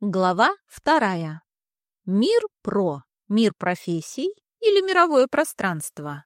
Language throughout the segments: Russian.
Глава вторая. Мир про. Мир профессий или мировое пространство?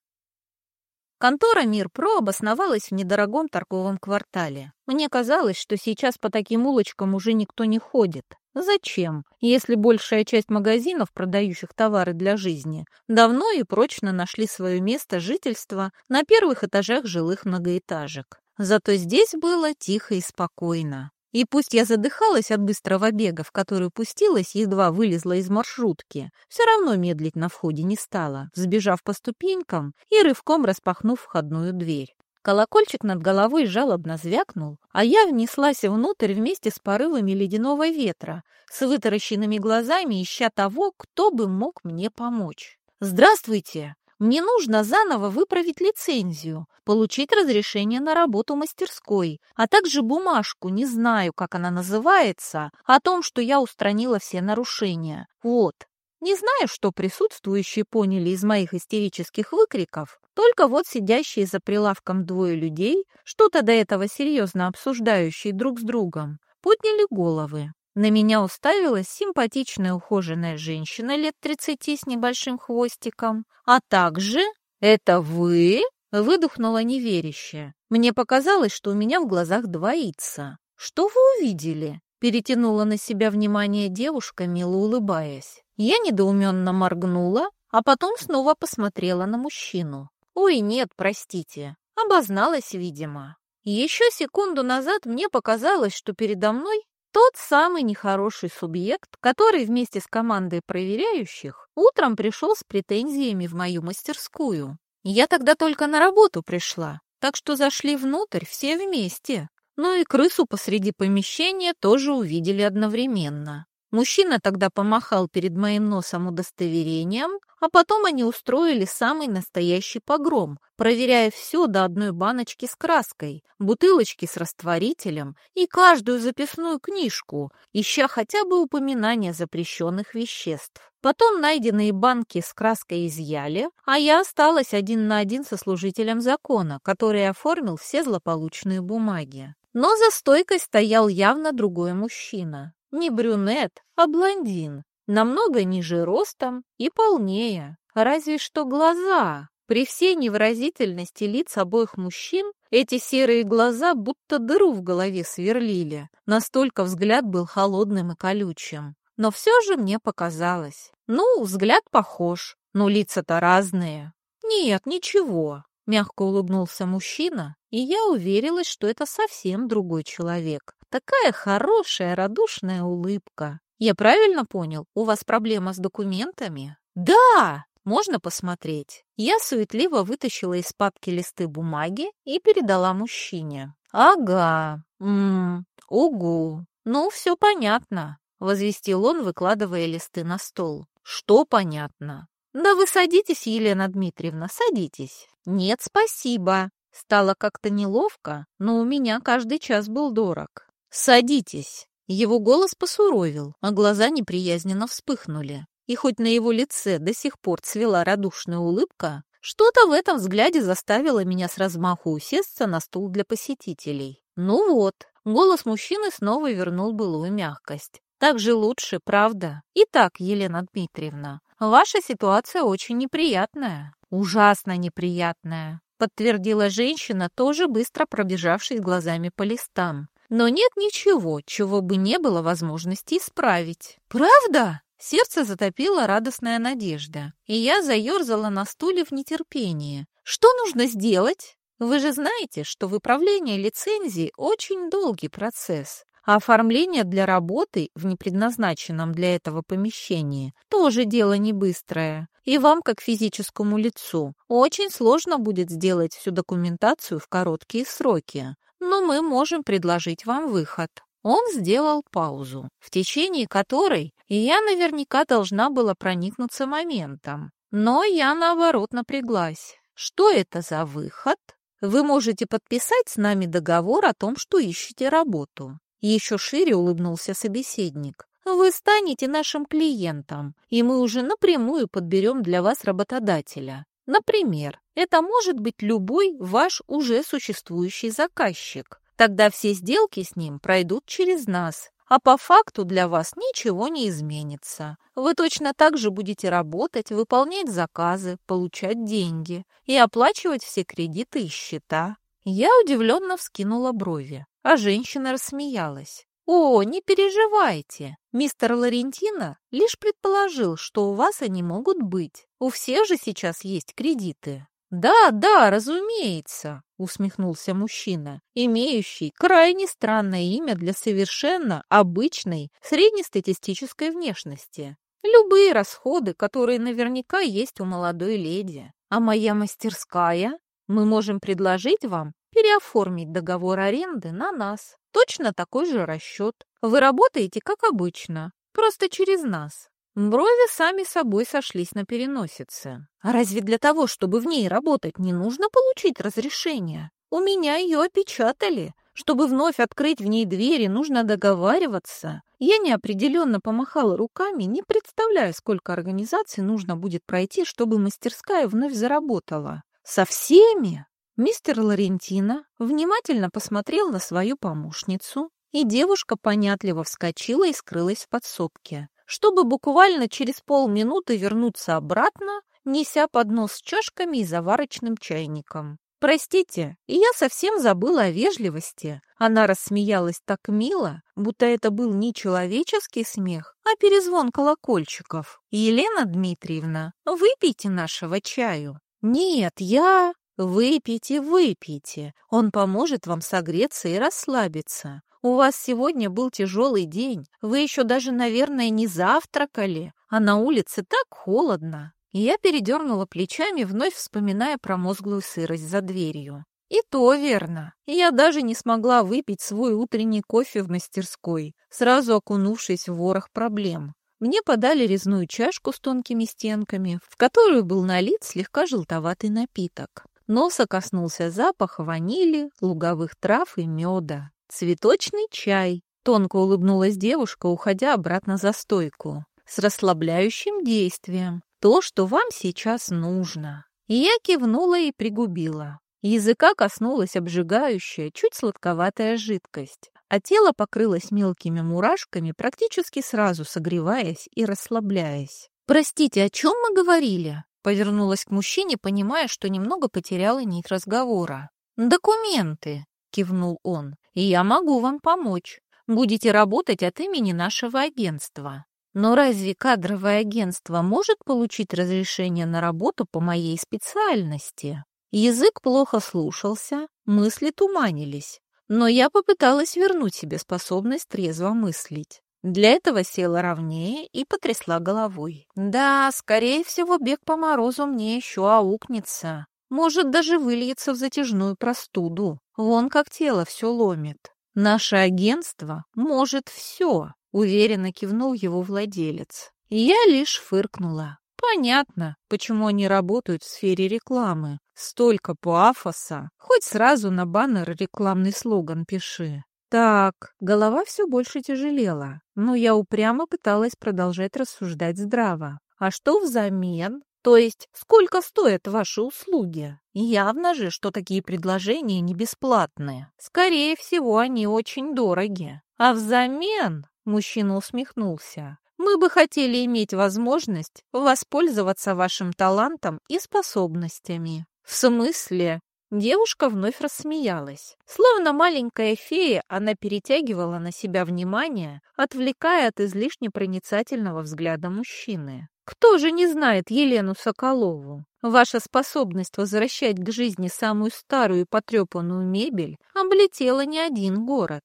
Контора «Мир Про» обосновалась в недорогом торговом квартале. Мне казалось, что сейчас по таким улочкам уже никто не ходит. Зачем, если большая часть магазинов, продающих товары для жизни, давно и прочно нашли свое место жительства на первых этажах жилых многоэтажек? Зато здесь было тихо и спокойно. И пусть я задыхалась от быстрого бега, в который пустилась, едва вылезла из маршрутки, все равно медлить на входе не стала, взбежав по ступенькам и рывком распахнув входную дверь. Колокольчик над головой жалобно звякнул, а я внеслась внутрь вместе с порывами ледяного ветра, с вытаращенными глазами, ища того, кто бы мог мне помочь. «Здравствуйте!» Мне нужно заново выправить лицензию, получить разрешение на работу мастерской, а также бумажку, не знаю, как она называется, о том, что я устранила все нарушения. Вот. Не знаю, что присутствующие поняли из моих истерических выкриков, только вот сидящие за прилавком двое людей, что-то до этого серьезно обсуждающие друг с другом, подняли головы. На меня уставилась симпатичная ухоженная женщина лет тридцати с небольшим хвостиком, а также «Это вы?» — выдохнула неверяще. Мне показалось, что у меня в глазах двоится. «Что вы увидели?» — перетянула на себя внимание девушка, мило улыбаясь. Я недоуменно моргнула, а потом снова посмотрела на мужчину. «Ой, нет, простите, обозналась, видимо». Еще секунду назад мне показалось, что передо мной тот самый нехороший субъект, который вместе с командой проверяющих утром пришел с претензиями в мою мастерскую. Я тогда только на работу пришла, так что зашли внутрь все вместе. Ну и крысу посреди помещения тоже увидели одновременно. Мужчина тогда помахал перед моим носом удостоверением, а потом они устроили самый настоящий погром, проверяя все до одной баночки с краской, бутылочки с растворителем и каждую записную книжку, ища хотя бы упоминания запрещенных веществ. Потом найденные банки с краской изъяли, а я осталась один на один со служителем закона, который оформил все злополучные бумаги. Но за стойкой стоял явно другой мужчина. Не брюнет, а блондин, намного ниже ростом и полнее. Разве что глаза. При всей невыразительности лиц обоих мужчин эти серые глаза будто дыру в голове сверлили. Настолько взгляд был холодным и колючим. Но все же мне показалось. Ну, взгляд похож, но лица-то разные. Нет, ничего. Мягко улыбнулся мужчина, и я уверилась, что это совсем другой человек. Такая хорошая, радушная улыбка. Я правильно понял? У вас проблема с документами? Да! Можно посмотреть? Я суетливо вытащила из папки листы бумаги и передала мужчине. Ага. М угу. Ну, все понятно, возвестил он, выкладывая листы на стол. Что понятно? Да вы садитесь, Елена Дмитриевна, садитесь. Нет, спасибо. Стало как-то неловко, но у меня каждый час был дорог. «Садитесь!» Его голос посуровил, а глаза неприязненно вспыхнули. И хоть на его лице до сих пор цвела радушная улыбка, что-то в этом взгляде заставило меня с размаху усесться на стул для посетителей. Ну вот, голос мужчины снова вернул былую мягкость. Так же лучше, правда? Итак, Елена Дмитриевна, ваша ситуация очень неприятная. Ужасно неприятная, подтвердила женщина, тоже быстро пробежавшись глазами по листам. Но нет ничего, чего бы не было возможности исправить. Правда? Сердце затопило радостная надежда, и я заерзала на стуле в нетерпении. Что нужно сделать? Вы же знаете, что выправление лицензии очень долгий процесс, а оформление для работы в непредназначенном для этого помещении тоже дело не быстрое. И вам, как физическому лицу, очень сложно будет сделать всю документацию в короткие сроки но мы можем предложить вам выход». Он сделал паузу, в течение которой я наверняка должна была проникнуться моментом. Но я, наоборот, напряглась. Что это за выход? Вы можете подписать с нами договор о том, что ищете работу. Еще шире улыбнулся собеседник. Вы станете нашим клиентом, и мы уже напрямую подберем для вас работодателя. Например, это может быть любой ваш уже существующий заказчик. Тогда все сделки с ним пройдут через нас, а по факту для вас ничего не изменится. Вы точно так же будете работать, выполнять заказы, получать деньги и оплачивать все кредиты и счета. Я удивленно вскинула брови, а женщина рассмеялась. «О, не переживайте. Мистер Лорентино лишь предположил, что у вас они могут быть. У всех же сейчас есть кредиты». «Да, да, разумеется», — усмехнулся мужчина, имеющий крайне странное имя для совершенно обычной среднестатистической внешности. Любые расходы, которые наверняка есть у молодой леди. А моя мастерская? Мы можем предложить вам переоформить договор аренды на нас. Точно такой же расчет. Вы работаете, как обычно, просто через нас. Брови сами собой сошлись на переносице. А разве для того, чтобы в ней работать, не нужно получить разрешение? У меня ее опечатали. Чтобы вновь открыть в ней двери, нужно договариваться. Я неопределенно помахала руками, не представляя, сколько организаций нужно будет пройти, чтобы мастерская вновь заработала. Со всеми? Мистер Лорентино внимательно посмотрел на свою помощницу, и девушка понятливо вскочила и скрылась в подсобке, чтобы буквально через полминуты вернуться обратно, неся поднос с чашками и заварочным чайником. «Простите, я совсем забыла о вежливости». Она рассмеялась так мило, будто это был не человеческий смех, а перезвон колокольчиков. «Елена Дмитриевна, выпейте нашего чаю». «Нет, я...» «Выпейте, выпейте. Он поможет вам согреться и расслабиться. У вас сегодня был тяжелый день. Вы еще даже, наверное, не завтракали, а на улице так холодно». я передернула плечами, вновь вспоминая промозглую сырость за дверью. И то верно. Я даже не смогла выпить свой утренний кофе в мастерской, сразу окунувшись в ворох проблем. Мне подали резную чашку с тонкими стенками, в которую был налит слегка желтоватый напиток. Носа коснулся запах ванили, луговых трав и меда. Цветочный чай. Тонко улыбнулась девушка, уходя обратно за стойку. С расслабляющим действием. То, что вам сейчас нужно. И я кивнула и пригубила. Языка коснулась обжигающая, чуть сладковатая жидкость, а тело покрылось мелкими мурашками, практически сразу согреваясь и расслабляясь. «Простите, о чем мы говорили?» Повернулась к мужчине, понимая, что немного потеряла нить разговора. «Документы!» — кивнул он. «И я могу вам помочь. Будете работать от имени нашего агентства. Но разве кадровое агентство может получить разрешение на работу по моей специальности?» Язык плохо слушался, мысли туманились. Но я попыталась вернуть себе способность трезво мыслить. Для этого села ровнее и потрясла головой. Да, скорее всего, бег по морозу мне еще аукнется. Может, даже выльется в затяжную простуду. Вон как тело все ломит. Наше агентство может все, уверенно кивнул его владелец. Я лишь фыркнула. Понятно, почему они работают в сфере рекламы. Столько пафоса. Хоть сразу на баннер рекламный слоган пиши. Так, голова все больше тяжелела, но я упрямо пыталась продолжать рассуждать здраво. А что взамен? То есть, сколько стоят ваши услуги? Явно же, что такие предложения не бесплатные. Скорее всего, они очень дороги. А взамен, мужчина усмехнулся, мы бы хотели иметь возможность воспользоваться вашим талантом и способностями. В смысле? Девушка вновь рассмеялась. Словно маленькая фея, она перетягивала на себя внимание, отвлекая от излишне проницательного взгляда мужчины. «Кто же не знает Елену Соколову? Ваша способность возвращать к жизни самую старую и потрепанную мебель облетела не один город».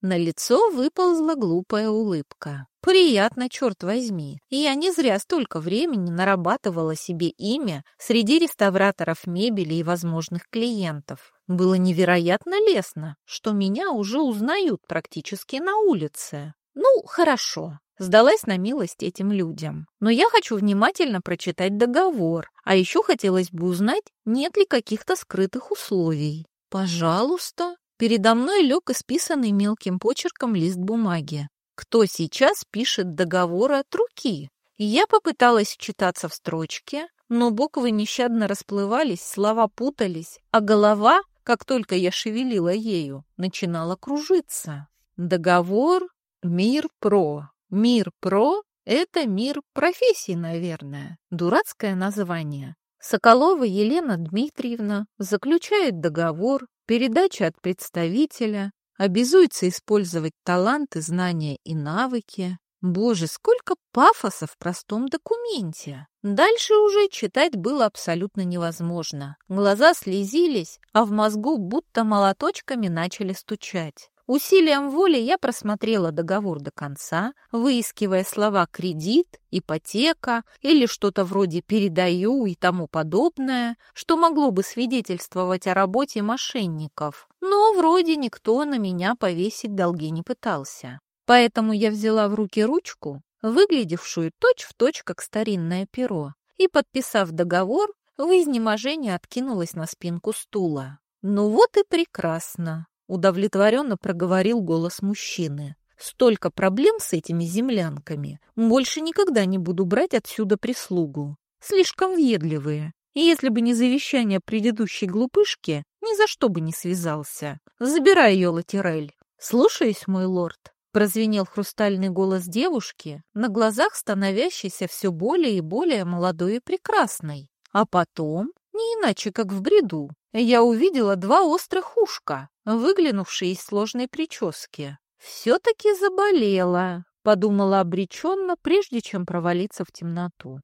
На лицо выползла глупая улыбка. Приятно, черт возьми. Я не зря столько времени нарабатывала себе имя среди реставраторов мебели и возможных клиентов. Было невероятно лестно, что меня уже узнают практически на улице. Ну, хорошо. Сдалась на милость этим людям. Но я хочу внимательно прочитать договор, а еще хотелось бы узнать, нет ли каких-то скрытых условий. Пожалуйста. Передо мной лег исписанный мелким почерком лист бумаги. Кто сейчас пишет договор от руки? Я попыталась вчитаться в строчки, но буквы нещадно расплывались, слова путались, а голова, как только я шевелила ею, начинала кружиться. Договор Мир про. Мир про — это мир профессий, наверное. Дурацкое название. Соколова Елена Дмитриевна заключает договор, передача от представителя, обязуется использовать таланты, знания и навыки. Боже, сколько пафоса в простом документе! Дальше уже читать было абсолютно невозможно. Глаза слезились, а в мозгу будто молоточками начали стучать. Усилием воли я просмотрела договор до конца, выискивая слова «кредит», «ипотека» или что-то вроде «передаю» и тому подобное, что могло бы свидетельствовать о работе мошенников. Но вроде никто на меня повесить долги не пытался. Поэтому я взяла в руки ручку, выглядевшую точь-в-точь точь как старинное перо, и, подписав договор, в изнеможении откинулась на спинку стула. «Ну вот и прекрасно!» Удовлетворенно проговорил голос мужчины. Столько проблем с этими землянками. Больше никогда не буду брать отсюда прислугу. Слишком въедливые. И если бы не завещание предыдущей глупышки, ни за что бы не связался. Забирай ее, Латерель. Слушаюсь, мой лорд. Прозвенел хрустальный голос девушки, на глазах становящейся все более и более молодой и прекрасной. А потом, не иначе как в бреду, я увидела два острых ушка, выглянувшие из сложной прически. «Все-таки заболела», — подумала обреченно, прежде чем провалиться в темноту.